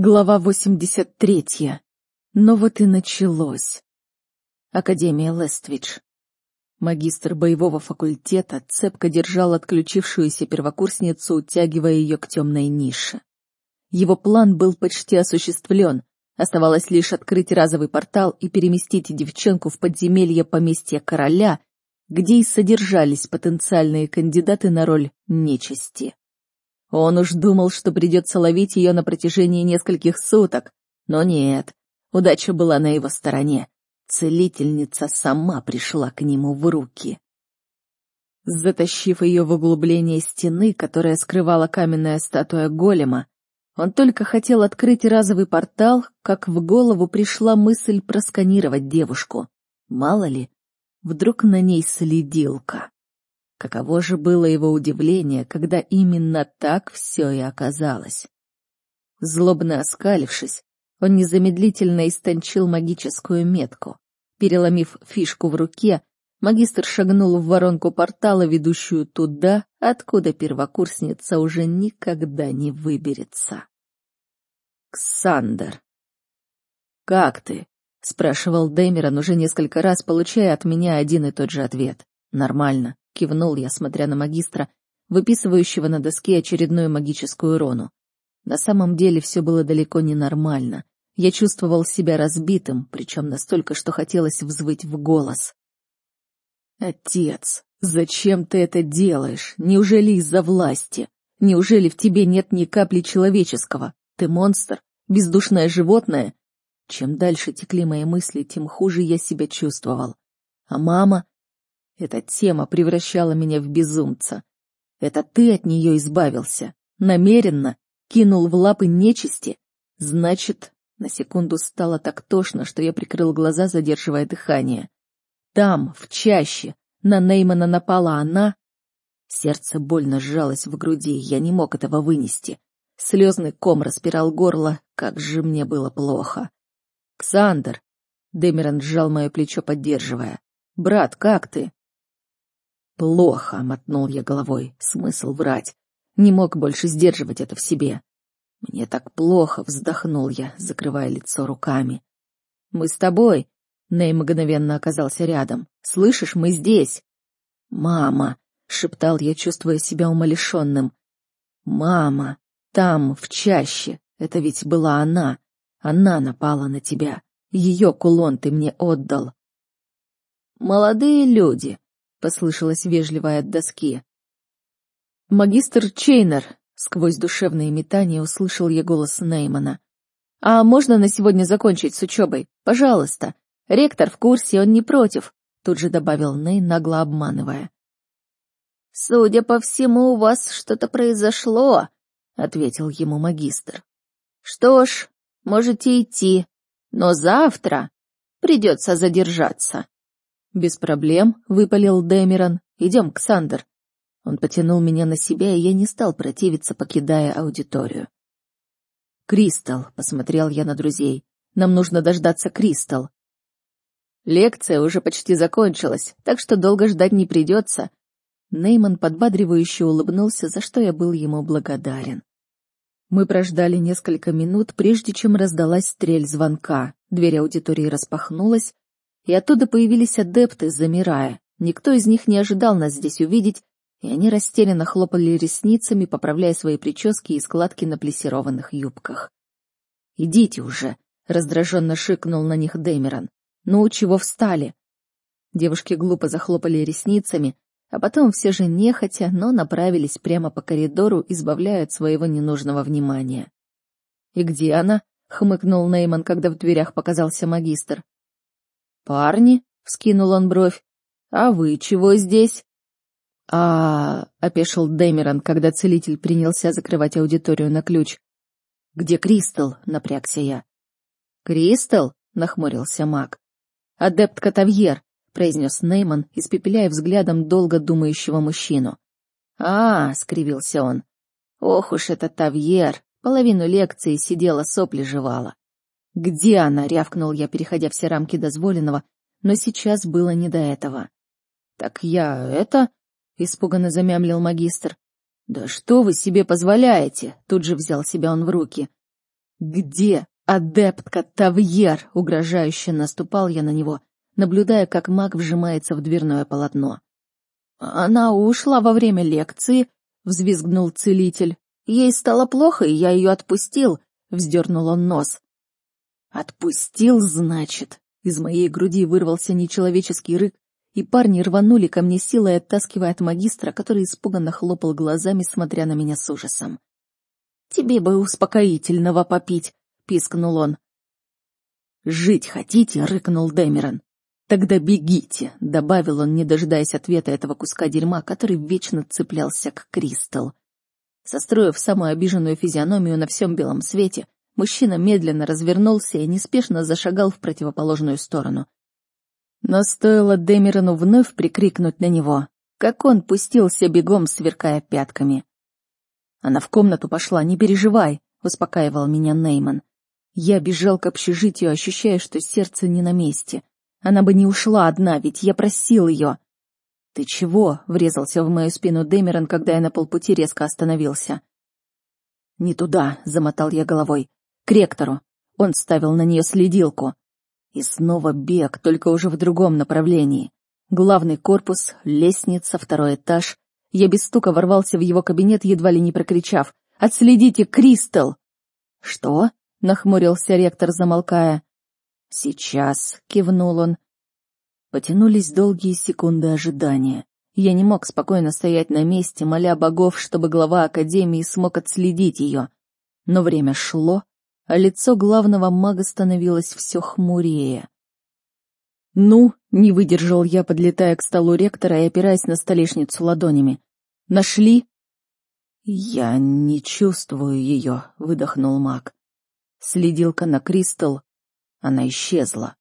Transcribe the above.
Глава 83. Но вот и началось. Академия Лествидж. Магистр боевого факультета цепко держал отключившуюся первокурсницу, утягивая ее к темной нише. Его план был почти осуществлен. Оставалось лишь открыть разовый портал и переместить девчонку в подземелье поместья короля, где и содержались потенциальные кандидаты на роль нечисти. Он уж думал, что придется ловить ее на протяжении нескольких суток, но нет, удача была на его стороне. Целительница сама пришла к нему в руки. Затащив ее в углубление стены, которая скрывала каменная статуя голема, он только хотел открыть разовый портал, как в голову пришла мысль просканировать девушку. Мало ли, вдруг на ней следилка. Каково же было его удивление, когда именно так все и оказалось. Злобно оскалившись, он незамедлительно истончил магическую метку. Переломив фишку в руке, магистр шагнул в воронку портала, ведущую туда, откуда первокурсница уже никогда не выберется. «Ксандер!» «Как ты?» — спрашивал Дэмерон уже несколько раз, получая от меня один и тот же ответ. «Нормально кивнул я, смотря на магистра, выписывающего на доске очередную магическую руну. На самом деле все было далеко не нормально. Я чувствовал себя разбитым, причем настолько, что хотелось взвыть в голос. «Отец, зачем ты это делаешь? Неужели из-за власти? Неужели в тебе нет ни капли человеческого? Ты монстр? Бездушное животное?» Чем дальше текли мои мысли, тем хуже я себя чувствовал. А мама? Эта тема превращала меня в безумца. Это ты от нее избавился. Намеренно. Кинул в лапы нечисти. Значит, на секунду стало так тошно, что я прикрыл глаза, задерживая дыхание. Там, в чаще, на Неймана напала она. Сердце больно сжалось в груди, я не мог этого вынести. Слезный ком распирал горло, как же мне было плохо. «Ксандр!» — Дэмерон сжал мое плечо, поддерживая. «Брат, как ты?» Плохо, мотнул я головой. Смысл врать. Не мог больше сдерживать это в себе. Мне так плохо, вздохнул я, закрывая лицо руками. Мы с тобой. Ней мгновенно оказался рядом. Слышишь, мы здесь. Мама, шептал я, чувствуя себя умалишенным. Мама, там, в чаще. Это ведь была она. Она напала на тебя. Ее кулон ты мне отдал. Молодые люди, — послышалось вежливое от доски. «Магистр Чейнер!» — сквозь душевные метания услышал я голос Неймана. «А можно на сегодня закончить с учебой? Пожалуйста. Ректор в курсе, он не против», — тут же добавил Ней, нагло обманывая. «Судя по всему, у вас что-то произошло», — ответил ему магистр. «Что ж, можете идти, но завтра придется задержаться». «Без проблем», — выпалил Дэмерон. «Идем, Ксандр». Он потянул меня на себя, и я не стал противиться, покидая аудиторию. «Кристал», — посмотрел я на друзей. «Нам нужно дождаться Кристал». «Лекция уже почти закончилась, так что долго ждать не придется». Нейман подбадривающе улыбнулся, за что я был ему благодарен. Мы прождали несколько минут, прежде чем раздалась стрель звонка. Дверь аудитории распахнулась, и оттуда появились адепты, замирая. Никто из них не ожидал нас здесь увидеть, и они растерянно хлопали ресницами, поправляя свои прически и складки на плессированных юбках. «Идите уже!» — раздраженно шикнул на них Дэмерон. «Ну, чего встали?» Девушки глупо захлопали ресницами, а потом все же нехотя, но направились прямо по коридору, избавляя от своего ненужного внимания. «И где она?» — хмыкнул Нейман, когда в дверях показался магистр. «Парни?» — вскинул он бровь. «А вы чего здесь?» «А...» — опешил Дэмерон, когда целитель принялся закрывать аудиторию на ключ. «Где Кристал?» — напрягся я. «Кристал?» — нахмурился маг. «Адепт Катавьер», — произнес Нейман, испепеляя взглядом долго думающего мужчину. «А, — скривился он, — ох уж это Тавьер, половину лекции сидела сопли жевала. «Где она?» — рявкнул я, переходя все рамки дозволенного, но сейчас было не до этого. «Так я это...» — испуганно замямлил магистр. «Да что вы себе позволяете?» — тут же взял себя он в руки. Где адептка Тавьер? Угрожающе наступал я на него, наблюдая, как маг вжимается в дверное полотно. Она ушла во время лекции, взвизгнул целитель. Ей стало плохо, и я ее отпустил, вздернул он нос. Отпустил, значит. Из моей груди вырвался нечеловеческий рык, и парни рванули ко мне силой, оттаскивая от магистра, который испуганно хлопал глазами, смотря на меня с ужасом. «Тебе бы успокоительного попить», — пискнул он. «Жить хотите?» — рыкнул Дэмерон. «Тогда бегите», — добавил он, не дожидаясь ответа этого куска дерьма, который вечно цеплялся к Кристал. Состроив самую обиженную физиономию на всем белом свете, мужчина медленно развернулся и неспешно зашагал в противоположную сторону. Но стоило Дэмерону вновь прикрикнуть на него, как он пустился бегом, сверкая пятками. Она в комнату пошла, не переживай, успокаивал меня Нейман. Я бежал к общежитию, ощущая, что сердце не на месте. Она бы не ушла одна, ведь я просил ее. Ты чего? врезался в мою спину Дэмерон, когда я на полпути резко остановился. Не туда, замотал я головой. К ректору. Он ставил на нее следилку. И снова бег, только уже в другом направлении. Главный корпус, лестница, второй этаж, я без стука ворвался в его кабинет, едва ли не прокричав «Отследите Кристал!» «Что?» — нахмурился ректор, замолкая. «Сейчас», — кивнул он. Потянулись долгие секунды ожидания. Я не мог спокойно стоять на месте, моля богов, чтобы глава Академии смог отследить ее. Но время шло, а лицо главного мага становилось все хмурее. «Ну», — не выдержал я, подлетая к столу ректора и опираясь на столешницу ладонями. «Нашли?» «Я не чувствую ее», — выдохнул маг. Следилка на Кристал. Она исчезла.